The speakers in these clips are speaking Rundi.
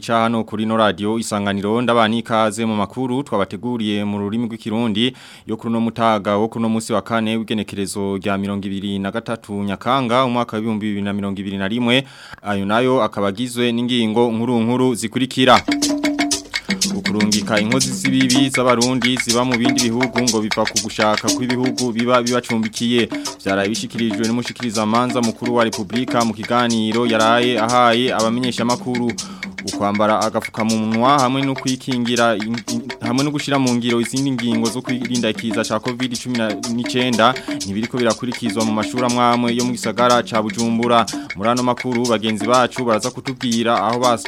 bica hano kuri no radio isanganiro ndabani kaze mu makuru twabateguriye mu rurimi rw'ikirundi yo kuri no mutaga wo no munsi wa kane w'igenekerezo rya 2023 nyakanga umwaka wa 2021 ayo nayo akabagizwe n'ingingo nkuru nkuru zikurikira ukurungika inkozi z'ibibi z'abarundi ziba mu bindi bihugu ngo biva ku gushaka kw'ibihugu biba bibacumbikiye byaraye bishyikirijwe n'umushikiriza amanza mukuru wa repubulika mu kiganiro yaraye ahaye abamenyeshamakuru ukwambara agapfukamunwa hamwe no kwikingira hamwe no gushira mu ngiro izindi ngingo zo kwirinda ikiza ca COVID-19 ntibiriko birakurikizwa mu mashuri amwamwe yo mu gisagara ca Bujumbura muri makuru bagenzi bacu baraza kutubwira aho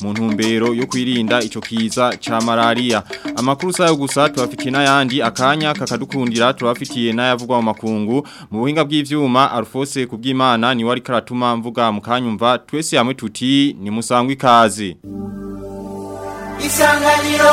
mu ntumbero yo kwirinda ico kiza ca malaria amakuru sayo gusa tubafitiye yandi akanya kakadukundira tubafitiye n'ayavugwa mu makungu mu buhinga bw'ivyuma Alphonse kubw'Imana ni wari karatuma mvuga mukanyumva twese hamwe tuti ni musangwe ikaze Isanganiro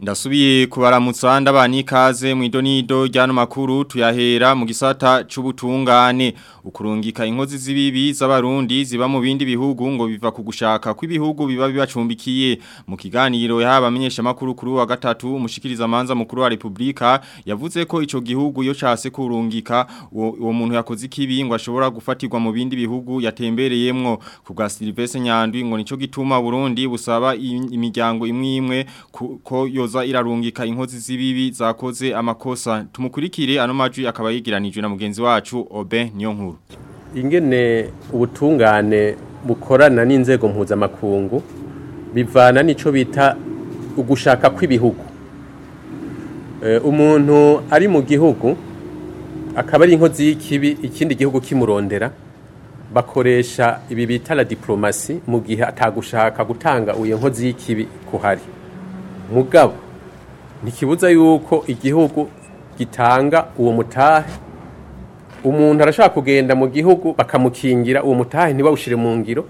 Ndasubiye kubaramutsa ndabana ikaze mu idonido ryano makuru tuyahera mu gisata c'ubutungane ukurungika inkozi z'ibibi z'abarundi ziba mu bindi bihugu ngo biva ku gushaka kw'ibihugu biba bibacumbikiye mu kiganiro yaba amenyesha makuru kuri wa gatatu umushikiriza manza mukuru wa Republika yavuze ko ico gihugu yo case kurungika uwo muntu yakoze ikibi ngo ashobora gufatirwa mu bindi bihugu yatembereyemwo ku bwa Sylvestre Nyandwi ngo nico gituma Burundi busaba imiryango imwe imwe ko yoza irarungika inkozi z'ibibi zakoze amakosa tumukurikire ano majwi akaba yigiranijwe na mugenzi wacu Obe niyo nkuru ingene ubutungane bukorana n'inzego mpuzamakungu bivana n'icyo bita ugushaka kw'ibihugu eh, umuntu ari mu gihugu akaba ari inkozi y'ikibi ikindi gihugu kimurondera bakoresha ibi bita la diplomasi mu gihe atagushaka gutanga uyu nkozi y'ikibi kuhari mugabo ntikibuza yuko igihugu gitanga uwo mutahe umuntu arashaka kugenda mu gihugu bakamukingira uwo mutahe ntibawushyire mu ngiro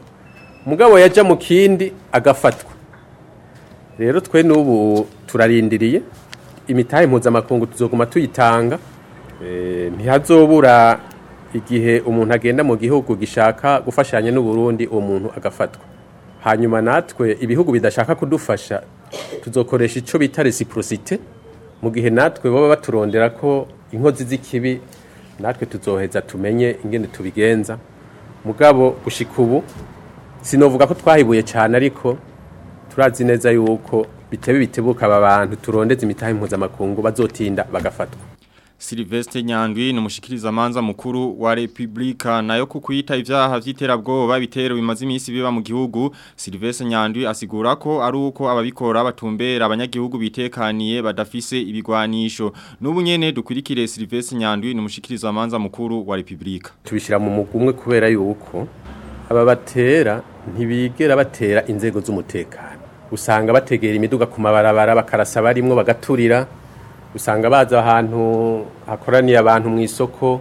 mugabo yajya mu kindi agafatwa rero twe n'ubu turarindiriye imitahe mpuzamakungu tuzoguma tuyitanga eh, ntihazobura igihe umuntu agenda mu gihugu gishaka gufashanya n'uburundi uwo muntu agafatwa hanyuma natwe ibihugu bidashaka kudufasha tuzokoresha icyo bita resiprosite mu gihe natwe baba baturondera ko inkozi z'ikibi natwe tuzoheza tumenye ingene tubigenza mugabo gushika ubu sinavuga ko twahibuye cyane ariko turazi neza yuko bitebe bitebuka aba bantu turondeze imitahe mpuzamakungu bazotinda bagafatwa Silvestre Nyandwi numushikiriza manza mukuru wa Republika nayo kukuita ivyaha vy'iterabwoba bitero bimaze iminsi biba mu gihugu Silvestre Nyandwi asigura ko ari uko ababikora batumbera abanyagihugu bitekaniye badafise ibigwanisho n'ubu nyene dukurikire Silvestre Nyandwi numushikiriza manza mukuru wa Republika tubishira mu mugumwe kubera yuko aba batera ntibigera batera inzego z'umutekano usanga bategera imiduga ku mabarabara bakarasa barimwo bagaturira usanga baza ahantu hakoraniye abantu mu isoko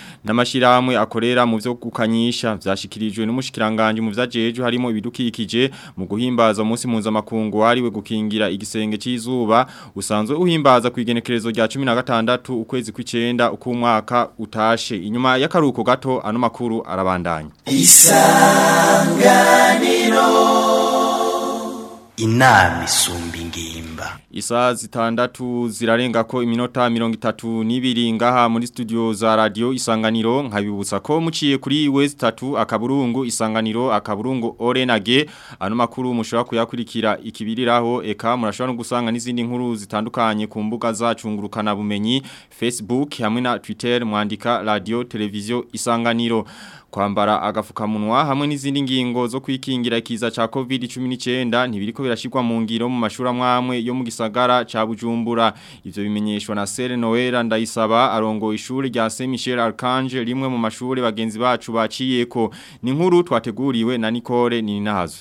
n'amashyirahamwe akorera mu byo gukanyisha byashyikirijwe n'umushyikiranganje mu byajeje harimo ibidukikije mu guhimbaza umunsi mpuzamakungu wariwe gukingira igisenge cy'izuba usanzwe uhimbaza ku igenekerezo rya cumi na gatandatu ukwezi kw'icyenda uko umwaka utashe inyuma yakaruko gato ano makuru arabandanya isanganiro inama isumba ingimba isaha zitandatu zirarenga ko iminota mirongo itatu n'ibiri ngaha muri studio za radio isanganiro nkabibutsa ko muciye kuri wese itatu akaburungu isanganiro akaburungu orenage ano makuru mushobora kuyakurikira ikibiriraho eka murashobora no gusanga n'izindi nkuru zitandukanye ku mbuga zacungurukana bumenyi facebook hamwe na twitter mwandika radio televiziyo isanganiro kwambara agafukamunwa hamwe n'izindi ngingo zo kwikingira kiza cha COVID-19 ntibiriko birashirwa mu ngiro mu mashuri mwamwe yo mu gisagara ca Bujumbura ivyo bimenyeshwa na Sere Noela ndayisaba arongo ishuri rya Saint Michel Archange rimwe mu mashuri bagenzi bacu baciyeko ni nkuru twateguriwe na Nicole Nininahazo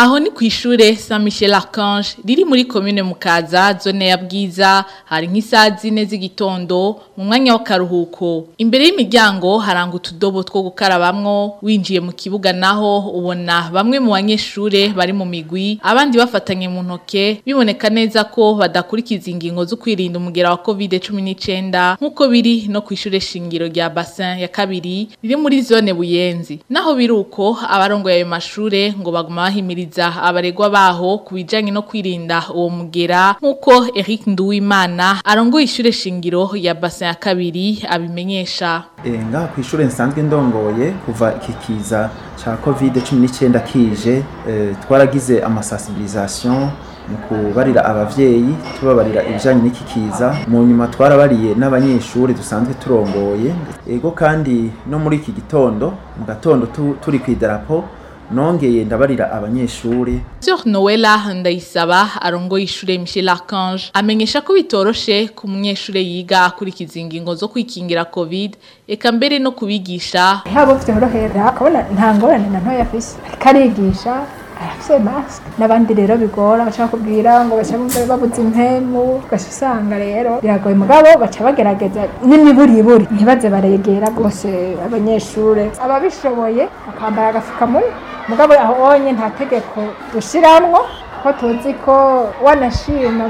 aho ni ku ishure Saint Michel Archange riri muri commune Mukaza zone ya Bwiza hari nk'isaha zine z'igitondo mu mwanya karuhuko imbere y'imiryango haranga utudobo two gukarabamwo winjiye mu kibuga naho ubona bamwe mu banyeshure bari mu migwi abandi bafatanye mu ntoke biboneka neza ko badakurikiza ingingo zo kwirinda umugera wa COVID-19 nkuko biri no ku ishure shingiro rya Bassin ya kabiri riri muri zone Buyenzi naho biruko abarongo ayo mashure ngo baguma bahimiriza gushikiriza abaregwa baho ku bijyanye no kwirinda uwo mugera nk'uko Eric Nduwimana arongoye ishure shingiro ya base ya kabiri abimenyesha eh, ngaha ku ishuri nsanzwe ndongoye kuva iki kiza cya kovide cumi n'icyenda kije eh, twaragize amasasibirizasiyo mu kubarira abavyeyi tubabarira ibijanye n'iki kiza mu nyuma twarabariye n'abanyeshuri dusanzwe turongoye ego kandi no muri iki gitondo mu gatondo turi ku idarapo nongeye ndabarira abanyeshuri Sir Noella Ndayisaba arongoye ishure Michel Archange amenyesha ko bitoroshe ku munyeshure yiga kurikiza ingingo zo kwikingira COVID eka mbere no kubigisha habo byorohera akabona nta na ntoya afise karigisha arafise mask n'abandi rero bigora bashaka kubwira ngo bacabumva babuze impemu ugaca usanga rero biragoye mugabo baca bagerageza n'imiburiburi ntibaze baregera rwose abanyeshure ababishoboye bakambara agafukamunwa mugabo aho wonyine oh, nta tegeko dushyiramwo ko tuzi ko wanashima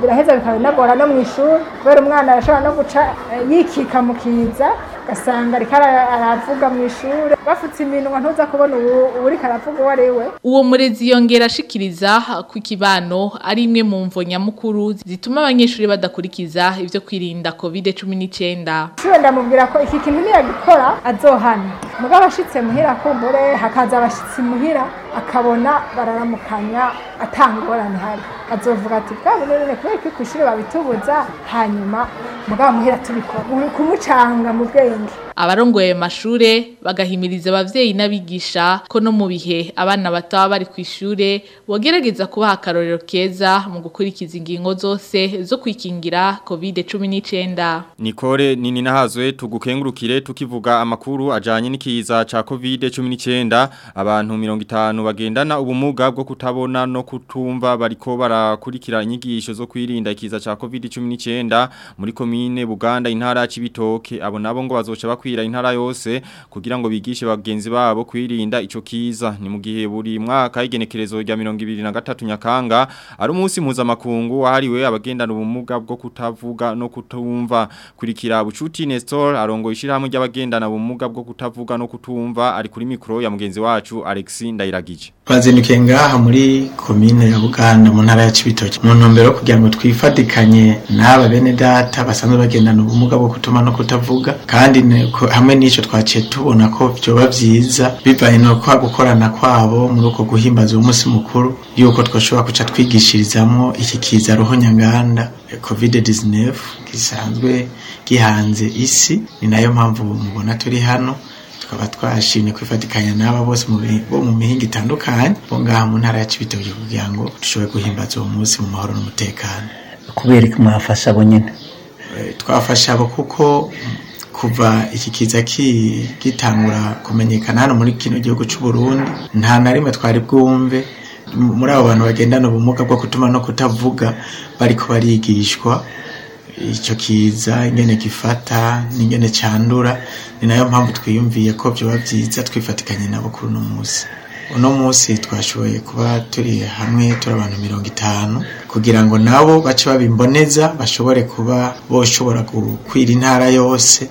biraheza bikaba no mu ishuri kubera umwana arashobora no guca eh, yikika mu kiza ugasanga ariko aravuga mu ishuri bafutse iminwa ntuza kubona ubu uriko uwo ari we uwo murezi yongera ashikiriza ku kibano ari imwe mu mvo nyamukuru zituma abanyeshuri badakurikiza ibyo kwirinda covid cumi n'icyenda ishuri ndamubwira ko iki kintu niyagikora azohana muga abashyitse muhira kumbure hakaza abashyitsi muhira akabona bararamukanya atangorane hari azovuga ati bwa bunini kubera ko ku ishuri babitubuza hanyuma muga muhira tubikora kumucanga mu bwenge abarongoye amashure bagahimiriza abavyeyi n'abigisha ko no mu bihe abana bataba bari kw'ishure bogerageza kubaha akarorero keza mu gukurikiza ingingo zose zo kwikingira covid cumi n'icyenda nikore ni ninahazwe tugukengurukire tukivuga amakuru ajyanye n'ikiza cha covid cumi abantu mirongo itanu bagendana ubumuga bwo kutabona no kutumva bariko barakurikira inyigisho zo kwirinda ikiza cya covid cumi muri komine buganda intara y'ibitoke abo nabo ngo bazoca bakwiye gukwira intara yose kugira ngo bigishe bagenzi babo kwirinda ico kiza ni mu gihe buri mwaka igenekerezo rya 2023 nyakanga ari umunsi mpuzamakungu wahariwe abagendana ubumuga bwo kutavuga no kutumva kurikira bucuti Nestor arongo ishirahamwe ry'abagendana ubumuga bwo kutavuga no kutumva ari kuri mikro ya mugenzi wacu Alex Ndayiragije bazindukiye ngaha muri komine ya Buganda mu ntara ya Cibitoke mu ntumbero kugira ngo twifadikanye n'aba bene data basanzwe bagendana ubumuga bwo kutuma no kutavuga kandi ariko hamwe n'icyo twaciye tubona ko byoba byiza bivanye no kwa gukorana kwabo muri uko guhimbaza umunsi mukuru yuko twashobora kuca twigishirizamo iki kiza roho nyanganda eh, covid 19 gisanzwe gihanze isi ni nayo mpamvu mubona turi hano tukaba twashimye kwifatikanya n'aba bose bo mu mihinga itandukanye bo ngaha mu ntara ya Cibitoke kugira ngo dushobore guhimbaza uwo munsi mu mahoro n'umutekano kubereka mwafasha abo nyine eh, twafasha abo kuko kuva iki kiza gitangura kumenyekana hano muri kino gihugu cy'u Burundi nta na rimwe twari bwumve muri abo bantu bagendana ubumuga bwo kutuma no kutavuga bari kubarigishwa icyo kiza ingene gifata n'ingene candura ni nayo mpamvu twiyumviye ko byoba byiza twifatikanye nabo kuri uno munsi uno munsi twashoboye kuba turi hamwe turi abantu mirongo itanu kugira ngo nabo bace babimboneza bashobore kuba boshobora gukwira intara yose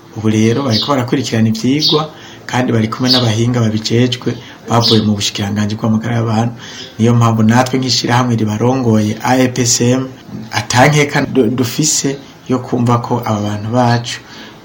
ubu rero bariko barakurikirana ibyigwa kandi bari kumwe n'abahinga babicecwe bavuye mu bushikiranganji bw'amagara y'abantu niyo mpamvu natwe nk'ishyirahamwe ribarongoye AEPCM atankeka dufise yo kumva ko aba bantu bacu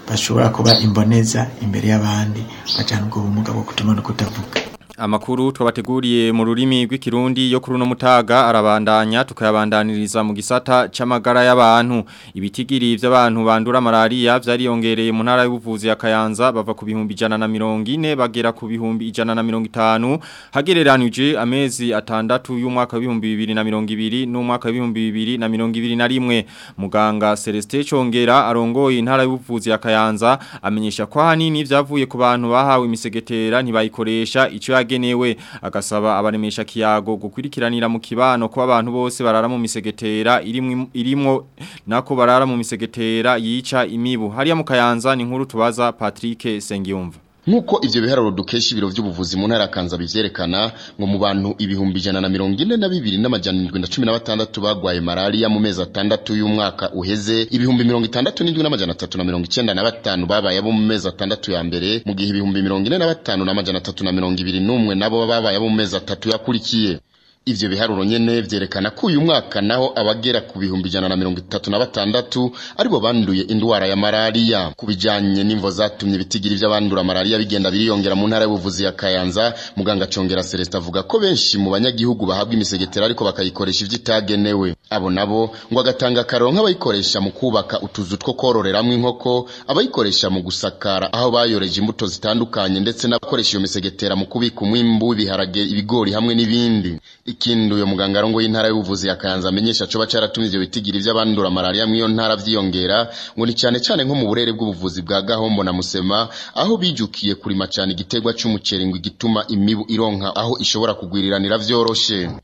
bashobora kuba imboneza imbere y'abandi bajana ubwo bumuga bwo kutuma no kutavuga Amakuru twabateguriye mu rurimi rw'ikirundi yo kuri no mutaga arabandanya tukayabandaniriza mu gisata c'amagara y'abantu ibitigiri by'abantu bandura malaria vyariyongereye mu ntara y'ubuvuzi ya Kayanza bava ku bihumbi 140 bagera ku bihumbi 150 hagereranije amezi atandatu y'umwaka w'ibihumbi 2022 n'umwaka w'ibihumbi 2021 muganga Celestin Chongera arongoye intara y'ubuvuzi ya Kayanza amenyesha kwa hanini byavuye ku bantu bahawe imisegetera ntibayikoresha icyo yagenewe agasaba abarimisha kiyago gukurikiranira mu kibano ko abantu bose barara mu misegetera irimo nako barara mu misegetera yica imibu hariya mu kayanza ni nkuru tubaza Patrick Sengiyumva nk'uko ibyo biharuro dukesha ibiro by'ubuvuzi mu ntara ya Kanza bivyerekana ngo mu bantu ibihumbi ijana na mirongo ine na bibiri n'amajana indwi na cumi na batandatu bagwaye malaria mu mezi atandatu y'umwaka uheze ibihumbi mirongo itandatu n'indwi n'amajana atatu na mirongo icyenda na batanu babaye abo mu mezi atandatu ya mbere mu gihe ibihumbi mirongo ine na batanu n'amajana atatu na mirongo ibiri n'umwe nabo babaye abo mu mezi atatu yakurikiye Ivyo biharuro nyene vyerekana ko uyu mwaka naho abagera ku bihumbi ijana na mirongo itatu na batandatu aribo banduye indwara ya malaria. Ku bijyanye n'imvo zatumye ibitigiri vy'abandura malaria bigenda biriyongera mu ntara y'ubuvuzi ya Kayanza, muganga Congera Celestin avuga ko benshi mu banyagihugu bahabwa imisegetera ariko bakayikoresha ivy'itagenewe. Abo nabo ngo agatanga akaroro nk'abayikoresha mu kubaka utuzu two kwororeramwo inkoko, abayikoresha mu gusakara aho bayoreje imbuto zitandukanye, ndetse n'abakoresha iyo misegetera mu kubika umwimbu w'ibiharage, ibigori hamwe n'ibindi. Ikindi uyu mugangarongo y’intara y'ubuvuzi ya Kayanza amenyesha coba caratumize ibitigiri vy'abandura malaria mw'iyo ntara vyiyongera ngo ni cyane cyane nko mu burere bw'ubuvuzi bwa Gahombo na Musema aho bijukiye kurima cyane igiterwa c'umuceri ngo igituma imibu ironka aho ishobora kugwiriranira byoroshye.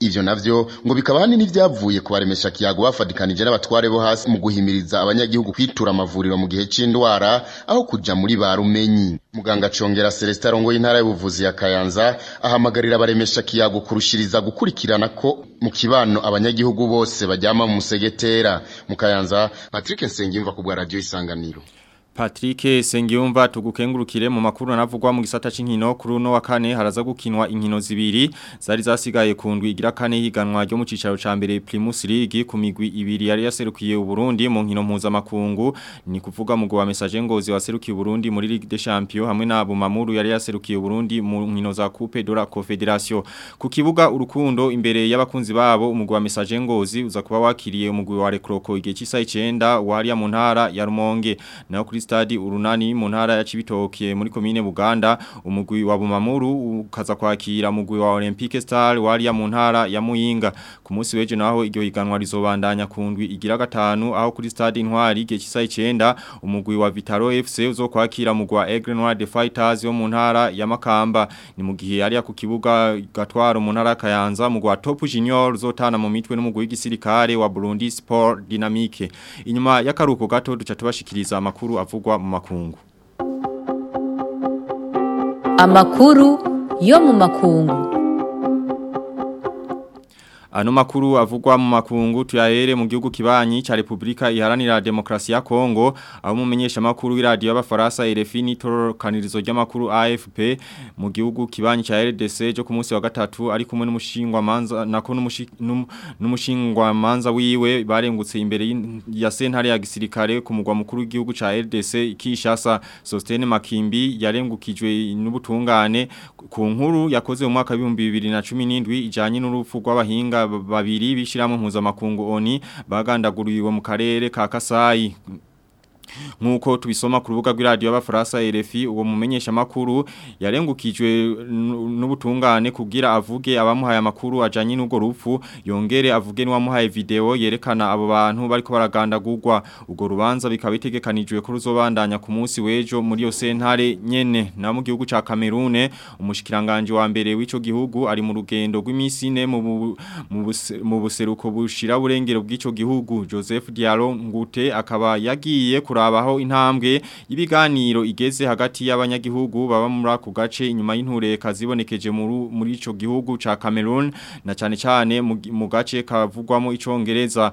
Ibyo navyo ngo bikaba ahanini n'ivyavuye ku baremeshakiyago bafadikanije n'abatware bo hasi mu guhimiriza abanyagihugu kwitura amavuriro mu gihe c'indwara aho kuja muri ba rumenyi. Muganga Congera Celestin arongoye intara y'ubuvuzi ya Kayanza ahamagarira baremesha abaremeshakiyago kurushiriza gukurikirana ko mu kibano abanyagihugu bose bajyama mu musegetera. Mu Kayanza, Patrick Nsengiyumva ku bwa Radio Isanganiro. Patrick s e n g i u m v a tugukengurukire mu makuru n a v u g w a mu gisata c'inkino h k u r uno wa kane haraza gukinwa inkino zibiri zari zasigaye ku ndwi g i r a kane higanwa ryo mu cicaro ca h mbere p l i m u s League ku migwi ibiri yari yaserukiye u Burundi mu nkino m u z a makungu ni kuvuga mu gwa u m e s a j e ngozi waserukiye u Burundi muri r i g u des c h a m p i o hamwe na Abumamuru yari yaserukiye u Burundi mu nkino za k u p e d o r a k o f e d e r a s i o ku k i v u g a urukundo imbere y'abakunzi babo mu gwa u m e s a j e ngozi uza kuba wakiriye m u g u wa Rekroko i g e cisa h ichenda wari ya mu n a r a ya Rumonge n a h kuri stadi urunani mu ntara ya Cibitoke muri komine Buganda umugwi wa Bumamuru ukaza kwakira mugwi wa Olympique Star wari ya mu ntara ya Muyinga ku munsi weje naho iryo higanwa rizobandanya kundwi igira gatanu aho kuri stade Intwari gihe cisa 9 umugwi wa Vitaro FC uzokwakira mugwa Aigle Noir de Fighters yo mu ntara ya Makamba ni mu gihe yari ku kibuga gatwaro mu ntara Kayanza mugwa Top Junior uzotana mu mitwe n'umugwi gisirikare wa Burundi Sport Dynamique inyuma y'akaruko gato duca tubashikiriza amakuru avuga bivugwa mu makungu amakuru yo mu makungu Ano makuru avugwa mu makungu tuyahere mu gihugu kibanyi cha Republika Iharanira Demokrasi ya Kongo aho mumenyesha makuru w'iradio y'abafaransa RFI n'itorokanirizo ry'amakuru AFP mu gihugu kibanyi cha RDC jo ku munsi wa gatatu ari kumwe n'umushingwa manza nako n'umushingwa manza wiwe barengutse imbere ya sentare ya gisirikare ku mugwa mukuru w'igihugu cha RDC ikishasa Sostene Makimbi yarengukijwe n'ubutungane ku nkuru yakoze mu mwaka wa 2017 ijanye n'urupfu rw'abahinga babiri bishiramo mpuzamakungu oni bagandaguriwe mu karere ka Kasai nk'uko tubisoma ku rubuga rw'iradio y'abafaransa RFI uwo mumenyesha makuru yarengukijwe n'ubutungane kugira avuge abamuhaye amakuru ajanye n'ugo rupfu yongere avuge wamuhaye video yerekana abo bantu bariko baraganda gugwa ugo rubanza bikaba bitegekanijwe ko ruzobandanya ku munsi w'ejo muri yo sentare nyene na mu gihugu ca Cameroon umushikiranganje wa mbere w'ico gihugu ari mu rugendo rw'imisi ne mu buseruko bushira burengero bw'ico gihugu Joseph Diallo Ngute akaba yagiye kura habaho intambwe ibiganiro igeze hagati y'abanyagihugu baba muri ako gace inyuma y'intureka zibonekeje muri ico gihugu ca Cameroon na cyane cyane mu gace kavugwamo icongereza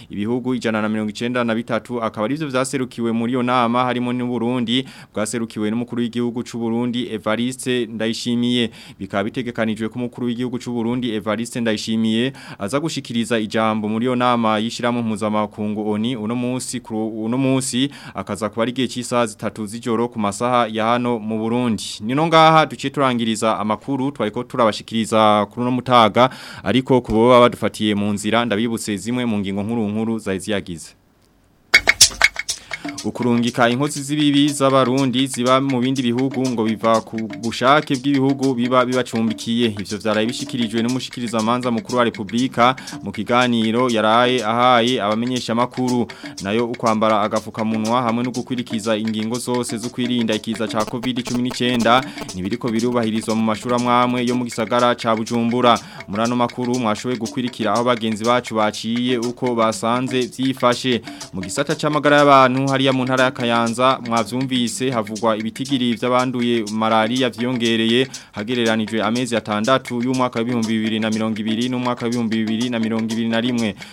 ibihugu ijana na mirongo icyenda na bitatu akaba aribyo byaserukiwe muri iyo nama harimo n'uburundi bwaserukiwe n'umukuru w'igihugu cy'uburundi evariste ndayishimiye bikaba bitegekanijwe ko umukuru w'igihugu cy'uburundi evariste ndayishimiye aza gushikiriza ijambo muri iyo nama y'ishyirahamwe mpuzamakungu oni uno munsi uno munsi akaza kuba ari igihe cy'isaha gatatu z'ijoro ku masaha ya hano mu Burundi nino ngaha duciye turangiriza amakuru twariko turabashikiriza kuri no mutaga ariko kubo baba badufatiye mu nzira ndabibutse zimwe mu ngingo nkuru nkuru zari ukurungika inkozi z'ibibi z'abarundi ziba mu bindi bihugu ngo biva ku bushake bw'ibihugu biba bibacumbikiye ivyo vyaraye bishikirijwe n'umushikiriza manza mukuru wa Republika mu kiganiro yaraye ahaye abamenyesha makuru nayo ukwambara agafuka munwa hamwe no gukwirikiza ingingo zose zo kwirinda ikiza ca COVID-19 nibiriko birubahirizwa mu mashuri amwamwe yo mu gisagara ca Bujumbura murano makuru mwashoboye gukwirikira aho bagenzi bacu baciye uko basanze vyifashe mu gisata c'amagara y'abantu hari hariya mu ya Kayanza mwavyumvise havugwa ibitigiri by'abanduye malaria vyongereye hagereranijwe amezi atandatu y'umwaka wa 2020 n'umwaka wa 2021